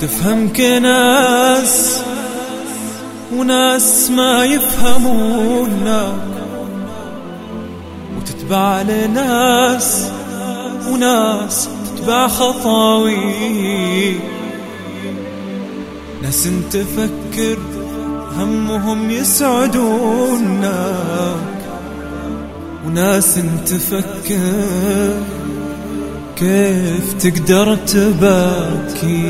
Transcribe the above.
تفهم كناس وناس ما يفهمونك وتتبع لناس وناس تتبع خطاوي ناس انت فكر همهم يسعدونك. وناس انت فكر كيف تقدر تبكي؟